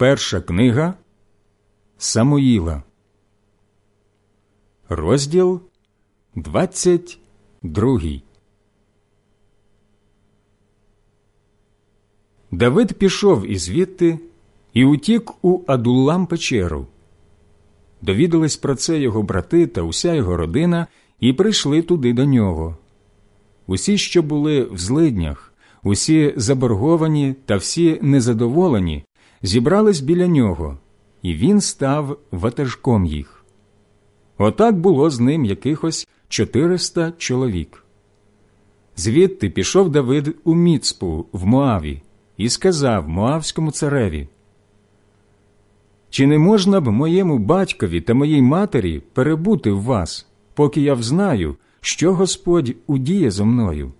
Перша книга Самуїла, розділ 22 Давид пішов із звідти і утік у Адуллам печеру. Довідались про це його брати та уся його родина і прийшли туди до нього. Усі, що були в злиднях, усі заборговані та всі незадоволені, зібрались біля нього, і він став ватажком їх. Отак було з ним якихось чотириста чоловік. Звідти пішов Давид у Міцпу в Моаві і сказав Моавському цареві Чи не можна б моєму батькові та моїй матері перебути в вас, поки я взнаю, що Господь удіє зо мною?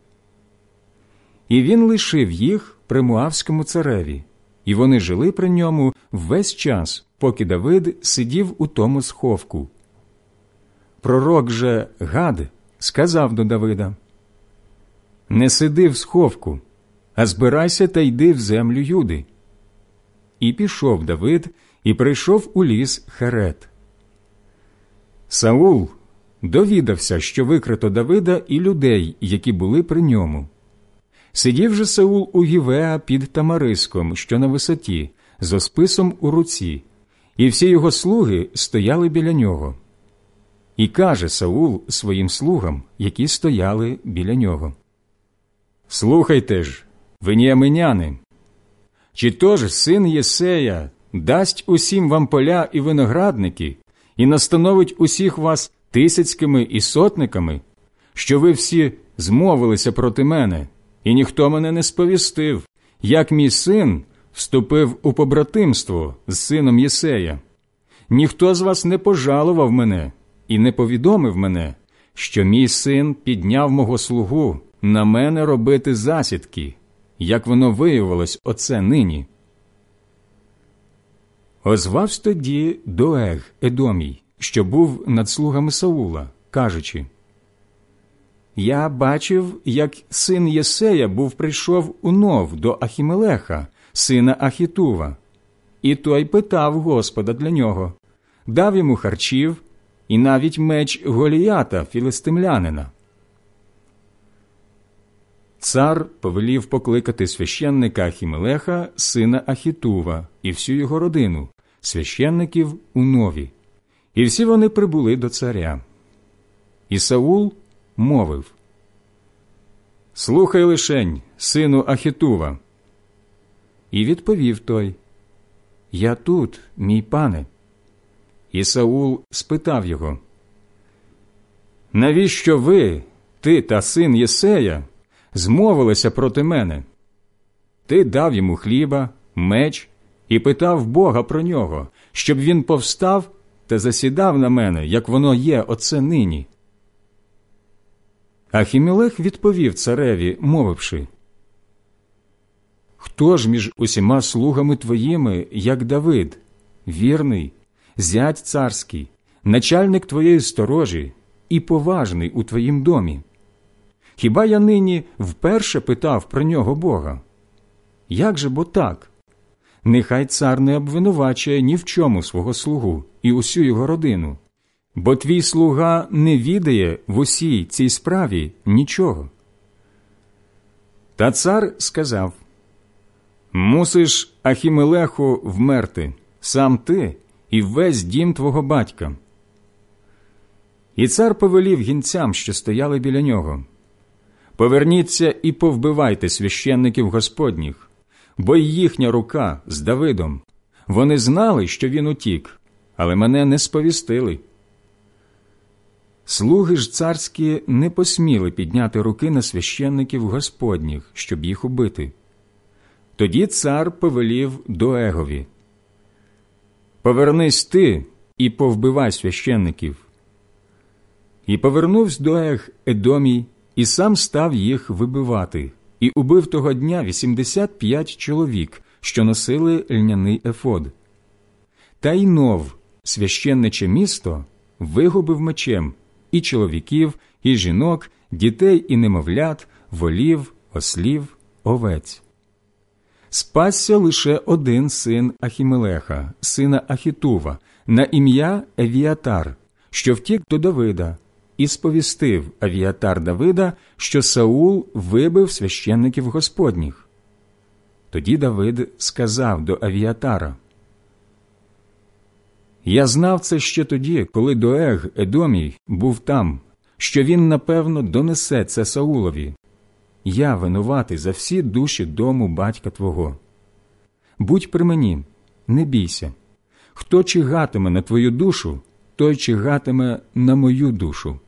І він лишив їх при Моавському цареві, і вони жили при ньому весь час, поки Давид сидів у тому сховку. Пророк же Гад сказав до Давида Не сиди в сховку, а збирайся та йди в землю Юди. І пішов Давид і прийшов у ліс Херет. Саул довідався, що викрито Давида і людей, які були при ньому. Сидів же Саул у Гівеа під Тамариском, що на висоті, з списом у руці, і всі його слуги стояли біля нього. І каже Саул своїм слугам, які стояли біля нього. Слухайте ж, веніаминяни, чи то ж син Єсея дасть усім вам поля і виноградники, і настановить усіх вас тисяцькими і сотниками, що ви всі змовилися проти мене, і ніхто мене не сповістив, як мій син вступив у побратимство з сином Єсея. Ніхто з вас не пожалував мене і не повідомив мене, що мій син підняв мого слугу на мене робити засідки, як воно виявилось оце нині. Озвався тоді Доег Едомій, що був над слугами Саула, кажучи Я бачив, як син Єсея був прийшов унов до Ахімелеха, сина Ахітува, і той питав Господа для нього, дав йому харчів і навіть меч Голіята, філистимлянина. Цар повелів покликати священника Ахімелеха, сина Ахітува, і всю його родину, священників у нові, і всі вони прибули до царя. І Саул мовив Слухай лишень, сину Ахітува. І відповів той Я тут, мій пане. І Саул спитав його Навіщо ви, ти та син Єсея, змовилися проти мене? Ти дав йому хліба, меч і питав Бога про нього, щоб він повстав та засідав на мене, як воно є оце нині. Ахімілех відповів цареві, мовивши Хто ж між усіма слугами твоїми, як Давид, вірний, зять царський, начальник твоєї сторожі і поважний у твоїм домі? Хіба я нині вперше питав про нього Бога? Як же бо так? Нехай цар не обвинувачує ні в чому свого слугу і усю його родину, бо твій слуга не відає в усій цій справі нічого. Та цар сказав Мусиш, Ахімелеху, вмерти, сам ти і весь дім твого батька. І цар повелів гінцям, що стояли біля нього. Поверніться і повбивайте священників Господніх, бо й їхня рука з Давидом. Вони знали, що він утік, але мене не сповістили. Слуги ж царські не посміли підняти руки на священників Господніх, щоб їх убити. Тоді цар повелів Доегові Повернись ти і повбивай священників. І повернувся Доег Едомій, і сам став їх вибивати, і убив того дня 85 чоловік, що носили льняний ефод. Та й нов, священниче місто, вигубив мечем і чоловіків, і жінок, дітей і немовлят, волів, ослів, овець. спасся лише один син Ахімелеха, сина Ахітува, на ім'я Евіатар, що втік до Давида, і сповістив Авіатар Давида, що Саул вибив священників Господніх. Тоді Давид сказав до Авіатара – я знав це ще тоді, коли Доег Едомій був там, що він, напевно, донесе це Саулові. Я винуватий за всі душі дому батька твого. Будь при мені, не бійся. Хто чигатиме на твою душу, той чигатиме на мою душу.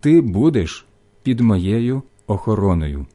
Ти будеш під моєю охороною.